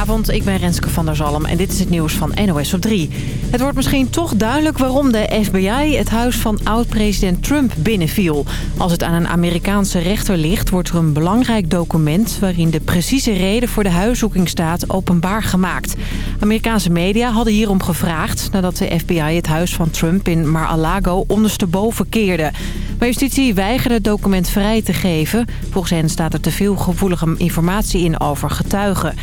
Goedenavond, ik ben Renske van der Zalm en dit is het nieuws van NOS op 3. Het wordt misschien toch duidelijk waarom de FBI het huis van oud-president Trump binnenviel. Als het aan een Amerikaanse rechter ligt, wordt er een belangrijk document... waarin de precieze reden voor de huiszoeking staat openbaar gemaakt. Amerikaanse media hadden hierom gevraagd... nadat de FBI het huis van Trump in Mar-a-Lago ondersteboven keerde. Maar justitie weigerde het document vrij te geven. Volgens hen staat er te veel gevoelige informatie in over getuigen.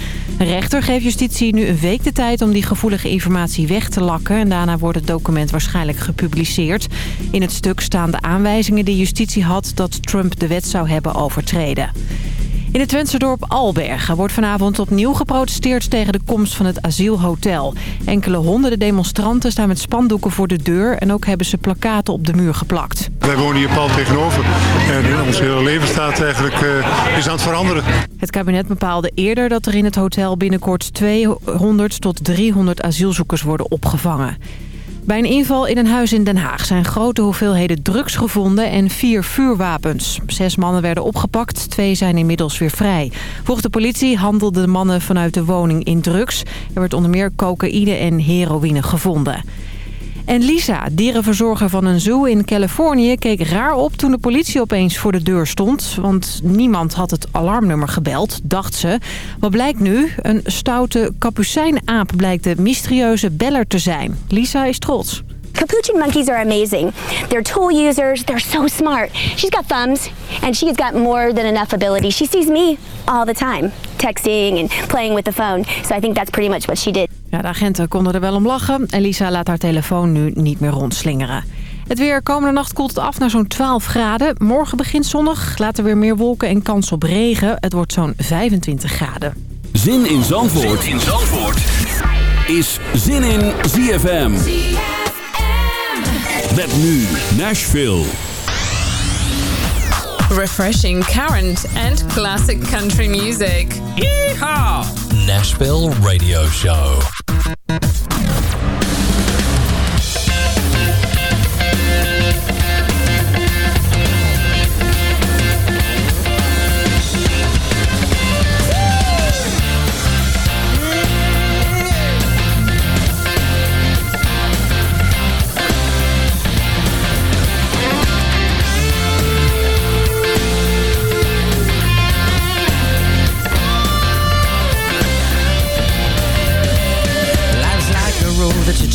Rechter geeft justitie nu een week de tijd om die gevoelige informatie weg te lakken. En daarna wordt het document waarschijnlijk gepubliceerd. In het stuk staan de aanwijzingen die justitie had dat Trump de wet zou hebben overtreden. In het Twentse dorp Albergen wordt vanavond opnieuw geprotesteerd tegen de komst van het asielhotel. Enkele honderden demonstranten staan met spandoeken voor de deur en ook hebben ze plakaten op de muur geplakt. Wij wonen hier pal tegenover en ons hele leven staat eigenlijk uh, is aan het veranderen. Het kabinet bepaalde eerder dat er in het hotel binnenkort 200 tot 300 asielzoekers worden opgevangen. Bij een inval in een huis in Den Haag zijn grote hoeveelheden drugs gevonden en vier vuurwapens. Zes mannen werden opgepakt, twee zijn inmiddels weer vrij. Volgens de politie handelden de mannen vanuit de woning in drugs. Er werd onder meer cocaïne en heroïne gevonden. En Lisa, dierenverzorger van een zoo in Californië, keek raar op toen de politie opeens voor de deur stond. Want niemand had het alarmnummer gebeld, dacht ze. Wat blijkt nu? Een stoute kapucijnaap blijkt de mysterieuze beller te zijn. Lisa is trots. Capuchin monkeys are amazing. They're tool users. They're so smart. She's got thumbs, and she's got more than enough ability. She sees me all the time, texting and playing with the phone. So I think that's pretty much what she did. Ja, de agenten konden er wel om lachen. Elisa laat haar telefoon nu niet meer rondslingeren. Het weer komende nacht koelt het af naar zo'n 12 graden. Morgen begint zonnig, later weer meer wolken en kans op regen. Het wordt zo'n 25 graden. Zin in Zandvoort, zin in Zandvoort. is Zin in ZFM. Met nu Nashville. Refreshing current and classic country music. Yeehaw! Nashville Radio Show.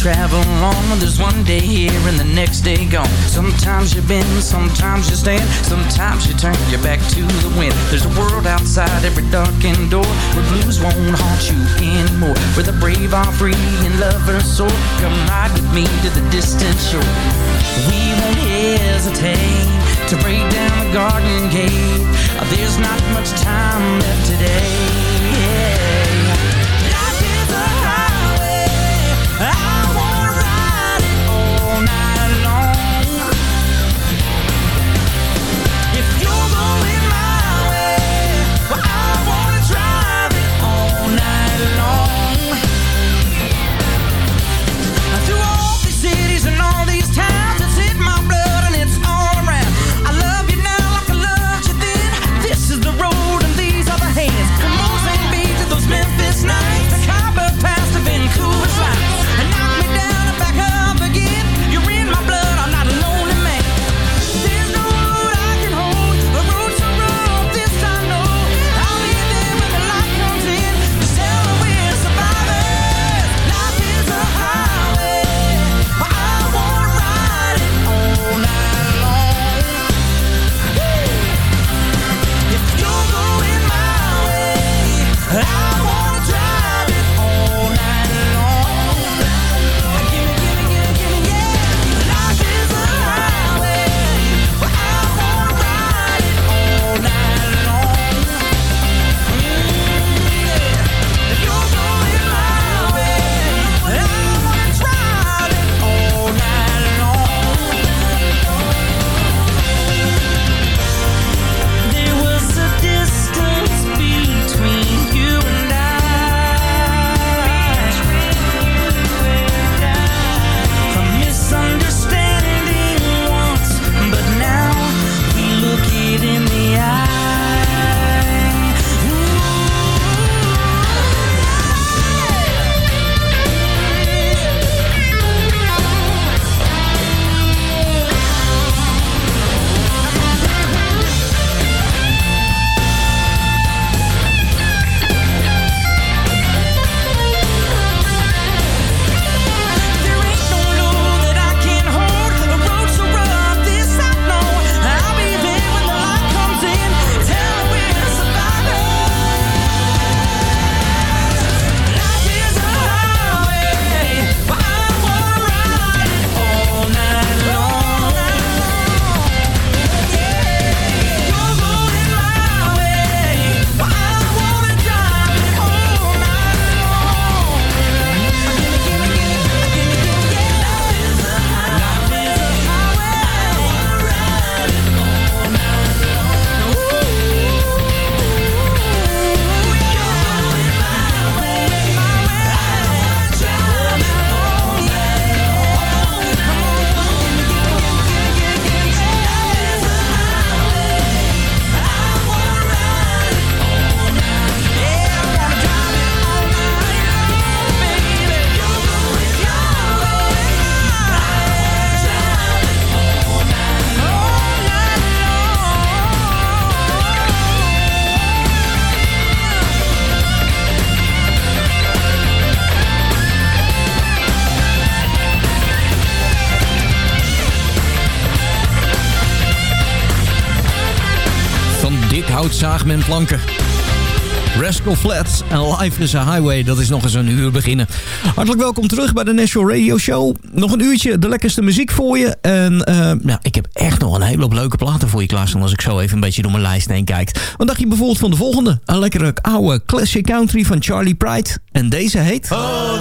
Travel on. There's one day here and the next day gone. Sometimes you bend, sometimes you stand. Sometimes you turn your back to the wind. There's a world outside every darkened door. Where blues won't haunt you anymore. Where the brave are free and lovers soar Come ride with me to the distant shore. We won't hesitate To break down the garden gate. There's not much time left today Planken. Rascal Flats en Life is a Highway. Dat is nog eens een uur beginnen. Hartelijk welkom terug bij de National Radio Show. Nog een uurtje de lekkerste muziek voor je. En uh, nou, ik heb echt nog een hele hoop leuke platen voor je klaarstaan... als ik zo even een beetje door mijn lijst heen kijk. Wat dacht je bijvoorbeeld van de volgende? Een lekkere oude classic country van Charlie Pride. En deze heet... Oh,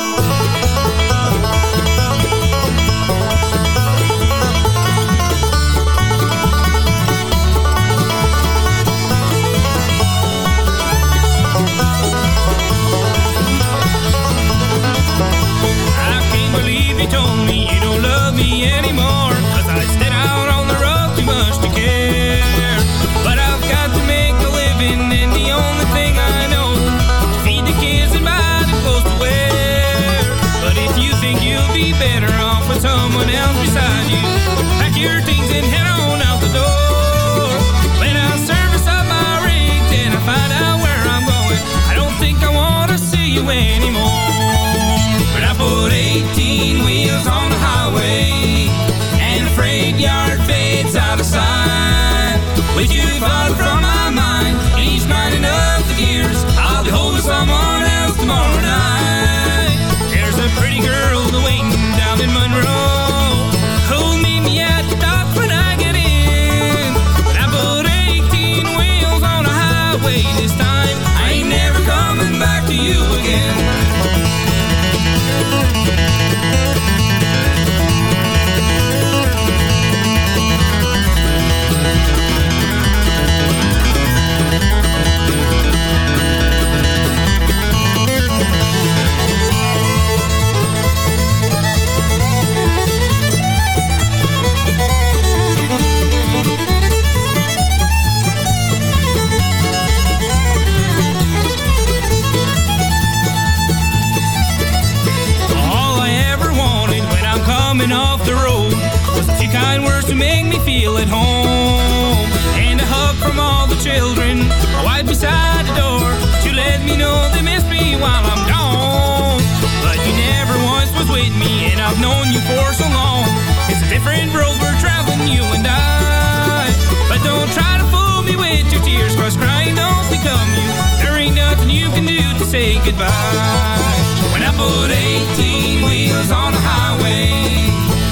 Goodbye. When I put 18 wheels on the highway,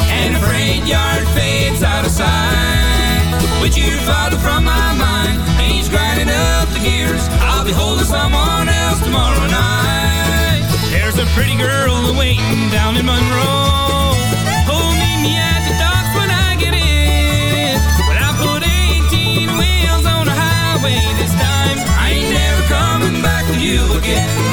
and a freight yard fades out of sight. With you farther from my mind, he's grinding up the gears. I'll be holding someone else tomorrow night. There's a pretty girl waiting down in Monroe. Oh, meet me at the docks when I get in. When I put 18 wheels on the highway this time, I ain't never coming back to you again.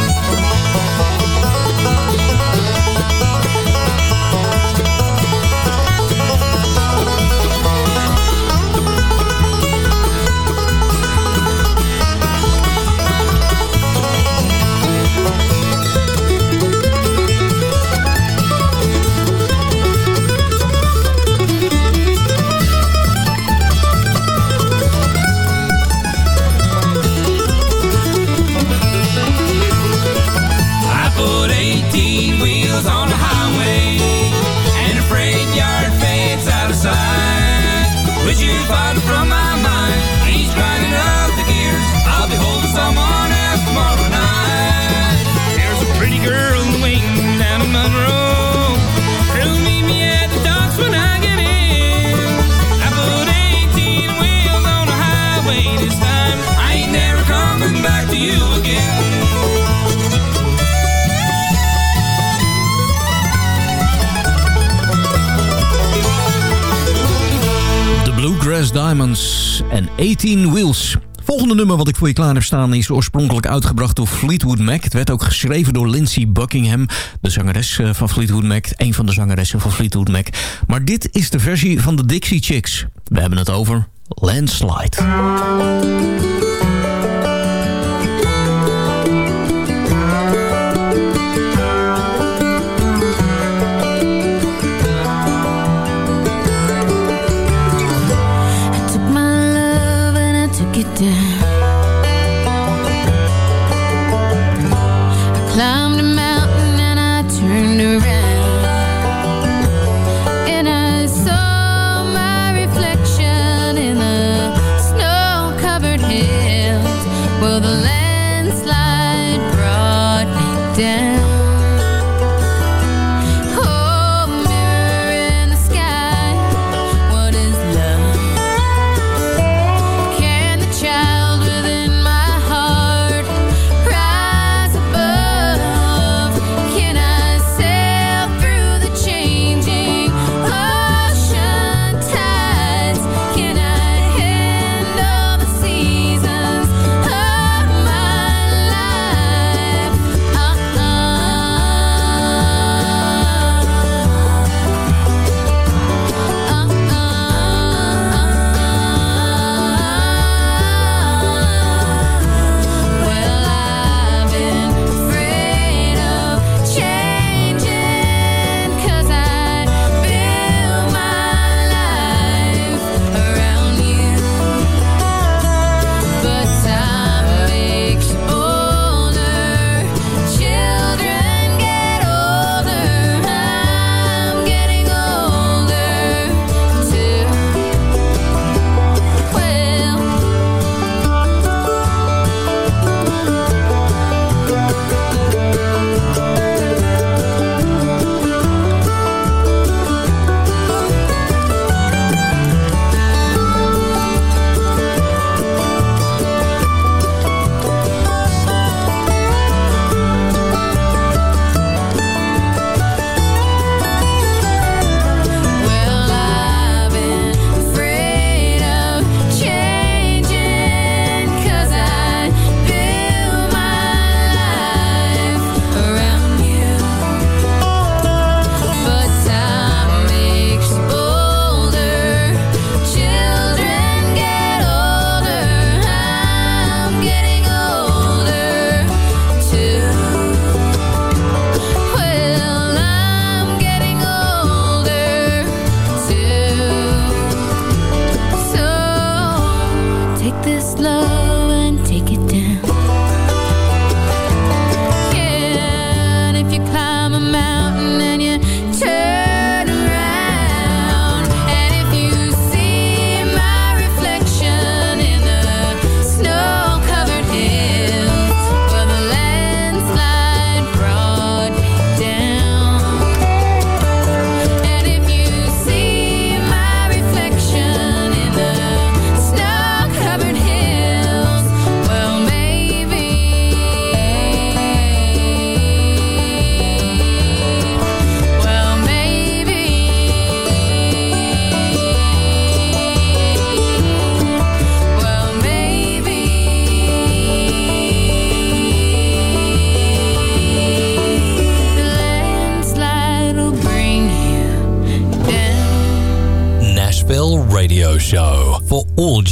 Would you find from my mind? 18 Wheels. Volgende nummer wat ik voor je klaar heb staan is oorspronkelijk uitgebracht door Fleetwood Mac. Het werd ook geschreven door Lindsey Buckingham, de zangeres eh, van Fleetwood Mac. Een van de zangeressen van Fleetwood Mac. Maar dit is de versie van de Dixie Chicks. We hebben het over Landslide.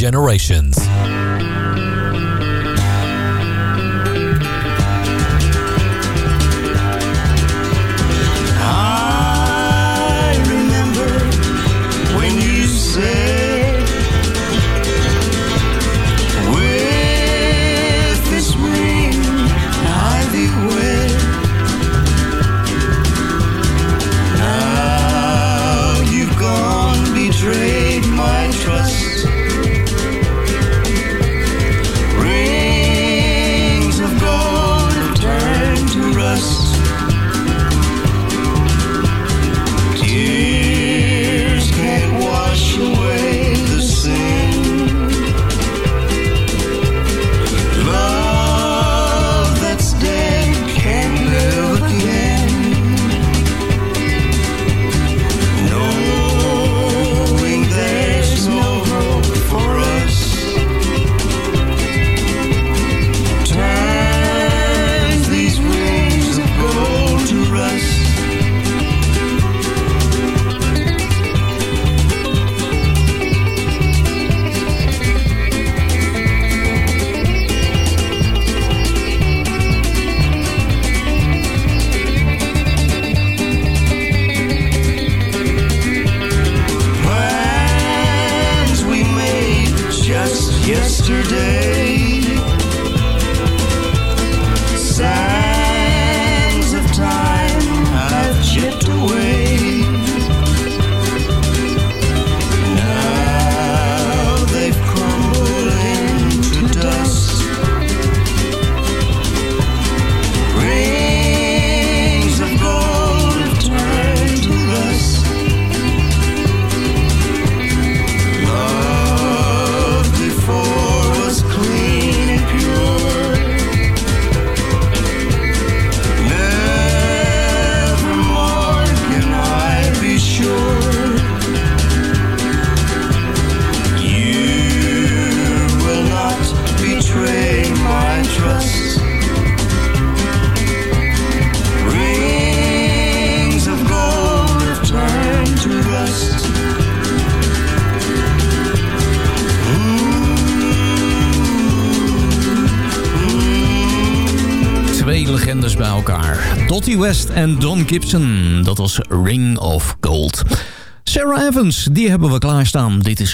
generations. West en Don Gibson. Dat was Ring of Gold. Sarah Evans, die hebben we klaarstaan. Dit is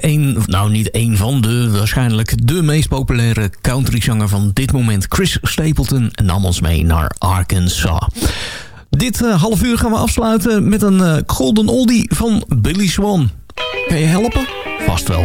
waarschijnlijk een, nou niet één van de, waarschijnlijk de meest populaire countryzanger van dit moment, Chris Stapleton, nam ons mee naar Arkansas. Dit uh, half uur gaan we afsluiten met een eh, golden oldie van Billy Swan. Kan je helpen? Vast wel.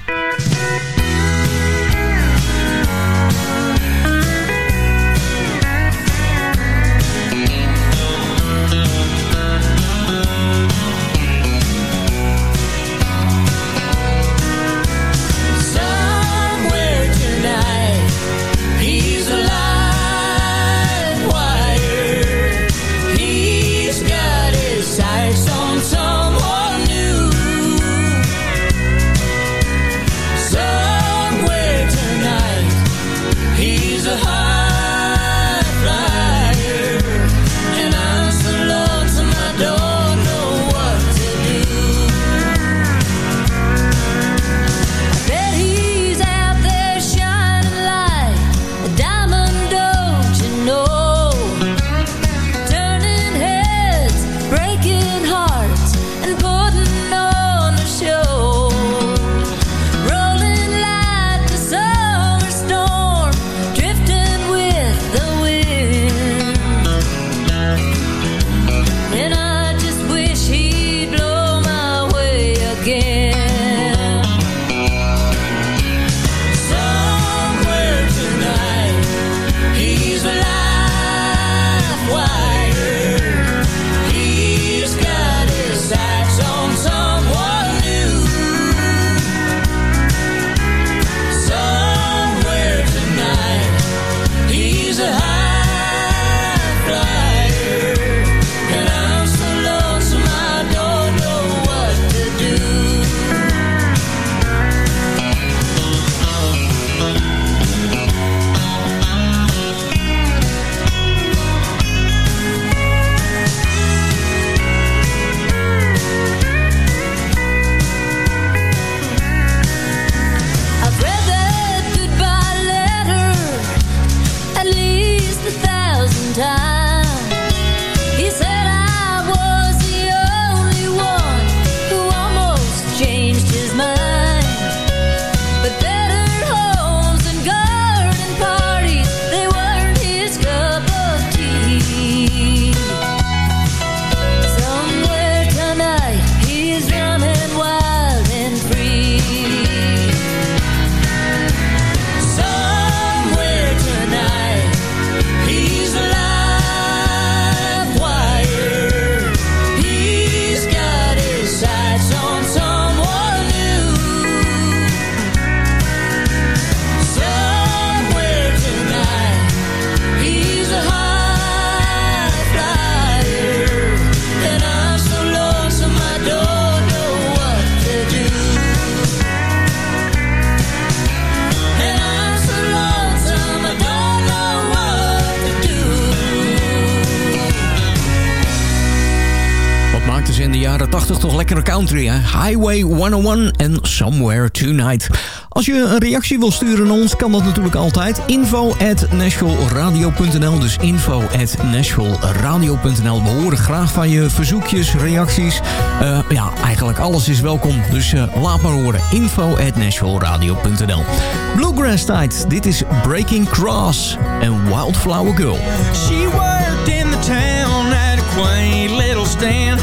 country. Highway 101 and Somewhere Tonight. Als je een reactie wil sturen naar ons, kan dat natuurlijk altijd. Info at nationalradio.nl. Dus info at We horen graag van je verzoekjes, reacties. Eh, ja, eigenlijk alles is welkom. Dus eh, laat maar horen. Info at nationalradio.nl. Bluegrass Tijd. Dit is Breaking Cross en Wildflower Girl. She in the town at quaint little stand.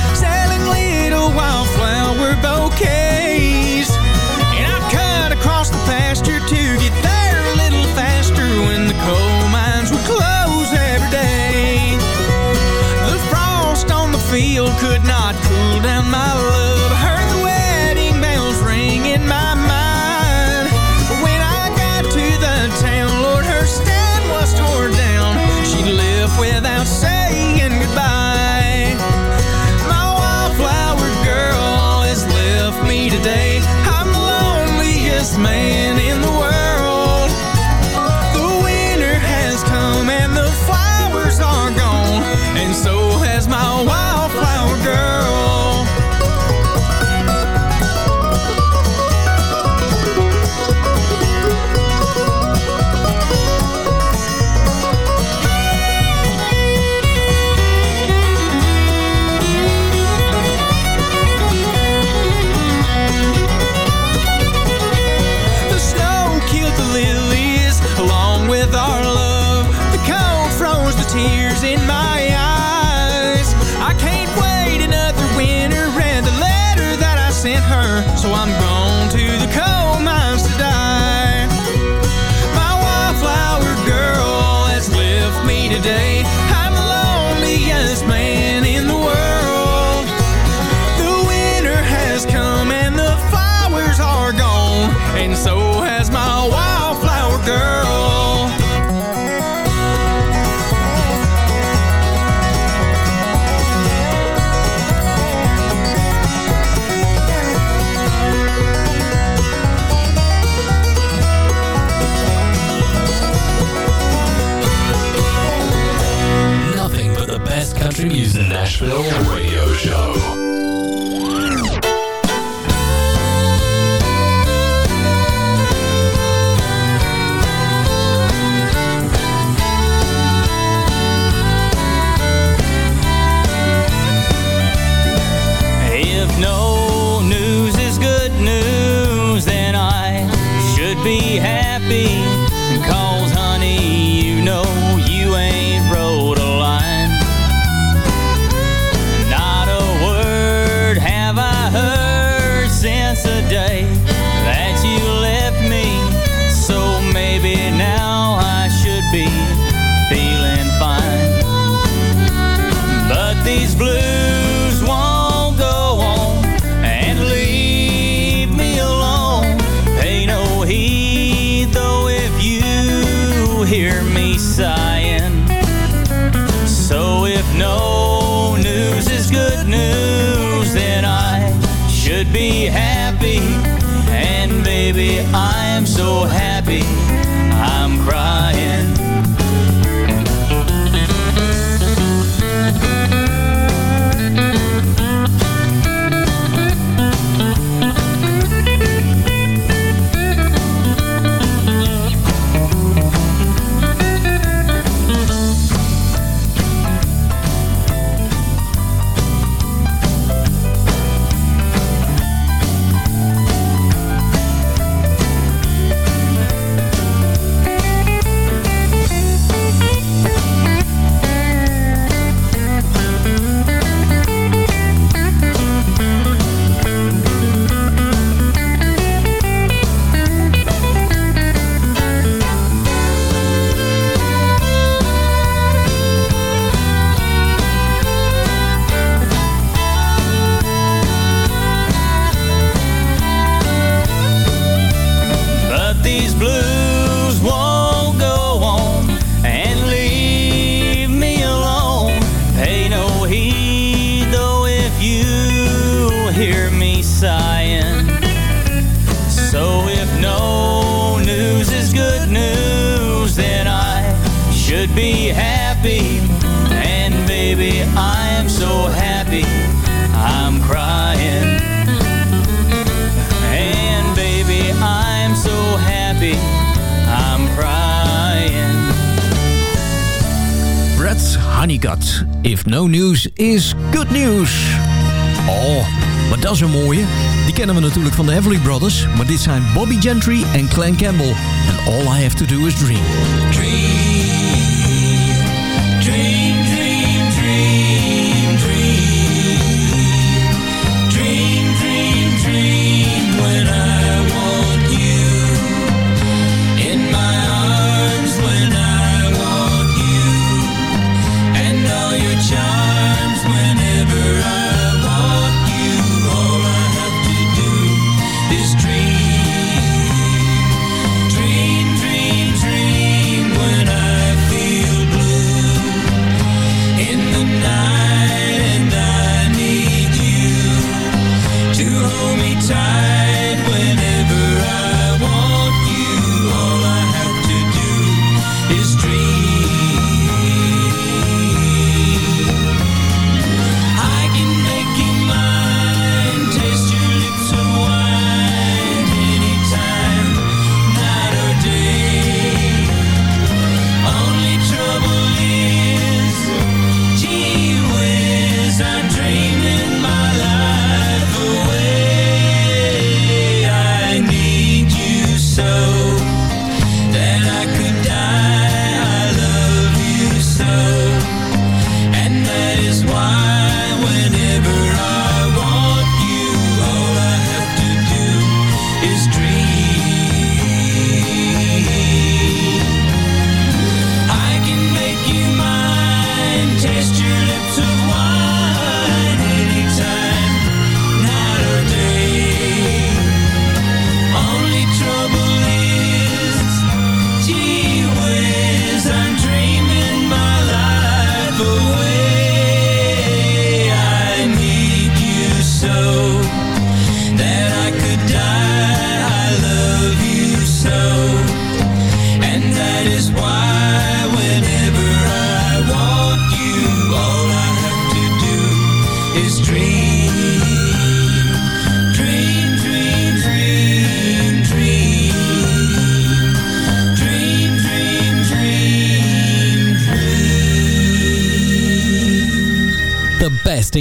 field could not cool down my love. Heard the wedding bells ring in my mind. When I got to the town, Lord, her stand was torn down. She left without saying goodbye. My wildflower girl has left me today. I'm the loneliest man. so has my wild 只有五 happy. And baby, I am so happy. kennen we natuurlijk van de Everly Brothers, maar dit zijn Bobby Gentry en Clan Campbell. En All I Have To Do Is Dream. Dream.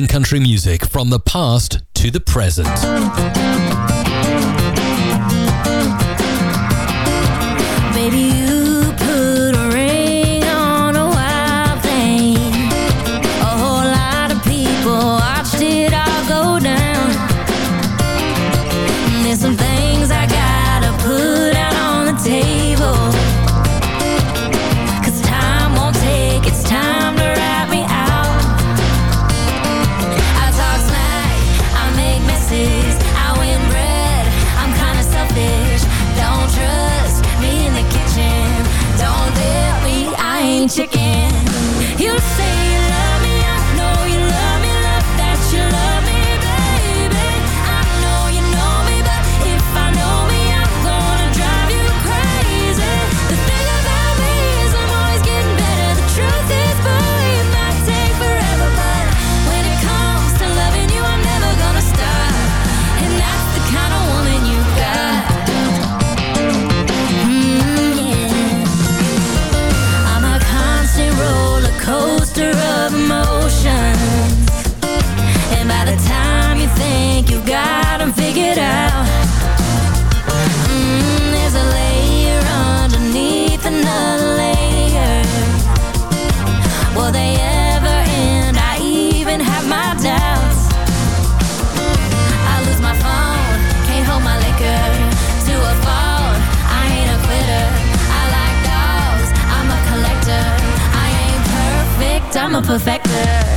country music from the past to the present. perfecter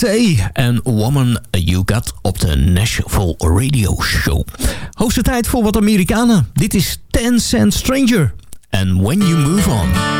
Hey, en Woman You Got op de Nashville Radio Show. Hoogste tijd voor wat Amerikanen. Dit is 10 Cent Stranger And When You Move On.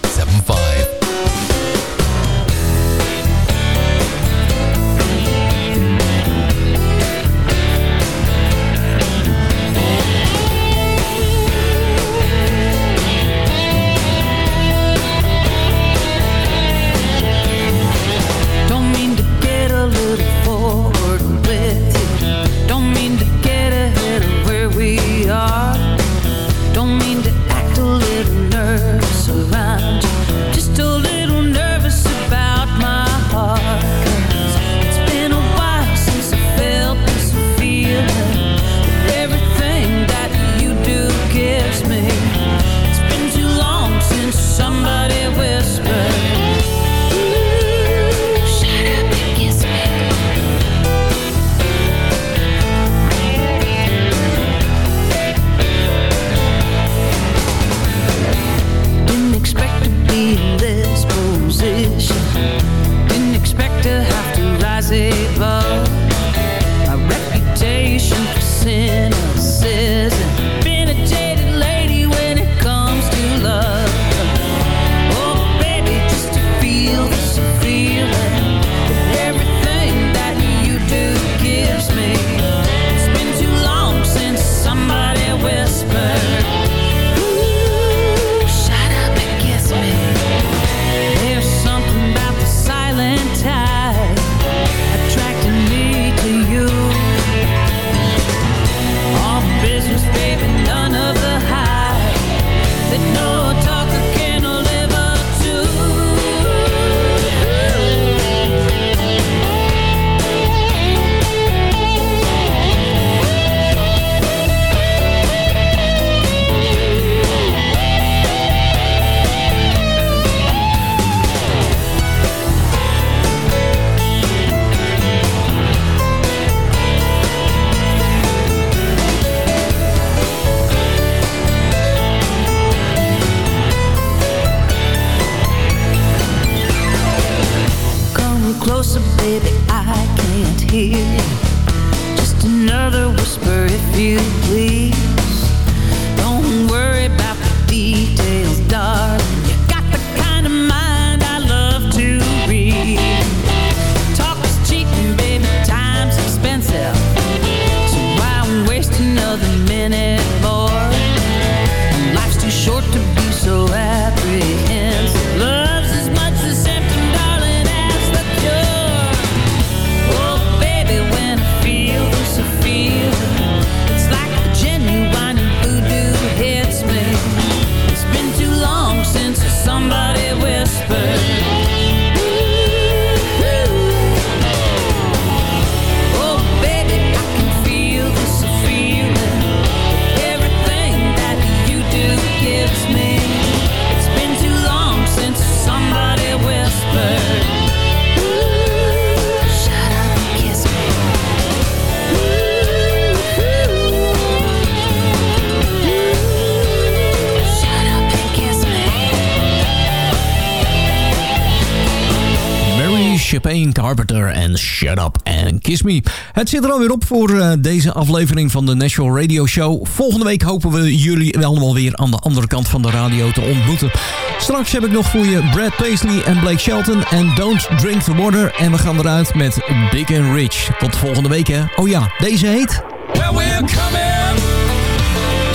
Het zit er alweer op voor eh, deze aflevering van de National Radio Show. Volgende week hopen we jullie allemaal weer aan de andere kant van de radio te ontmoeten. Straks heb ik nog voor je Brad Paisley en Blake Shelton en Don't Drink the Water. En we gaan eruit met Big and Rich. Tot volgende week hè. Oh ja, deze heet... We're coming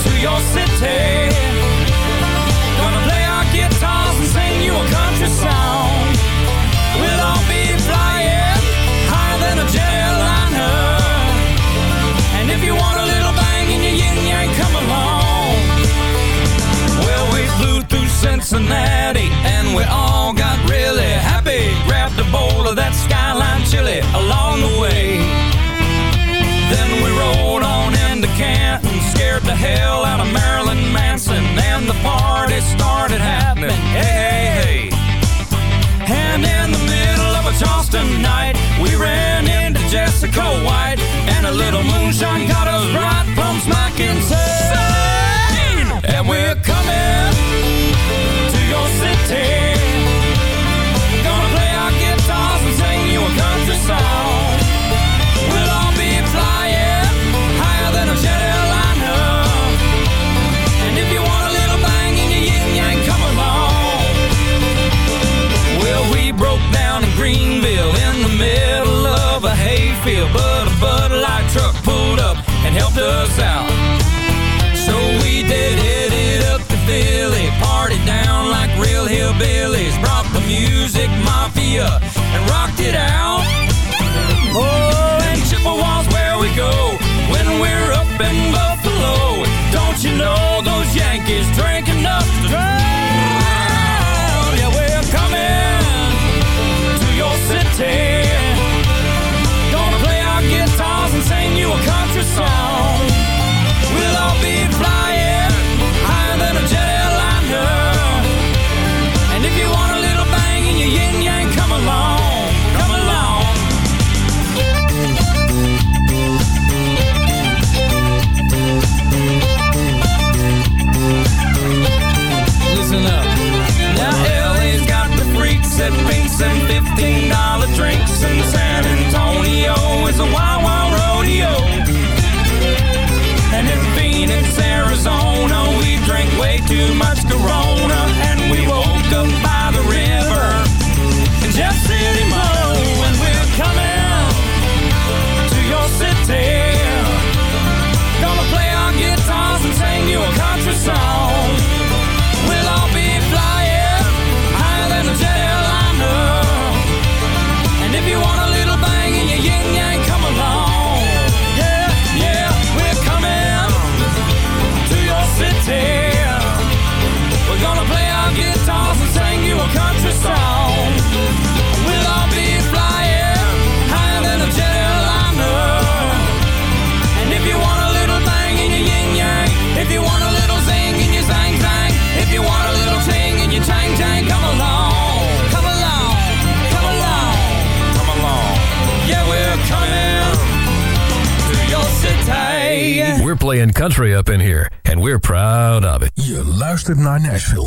to your city. Cincinnati, and we all got really happy. Grabbed a bowl of that skyline chili along the way. Then we rolled on into Canton, scared the hell out of Marilyn Manson, and the party started happening. Hey, hey, hey. And in the middle of a Charleston night, we ran into Jessica White, and a little moonshine got us right from smacking insane. And we're coming take luistert naar Nashville.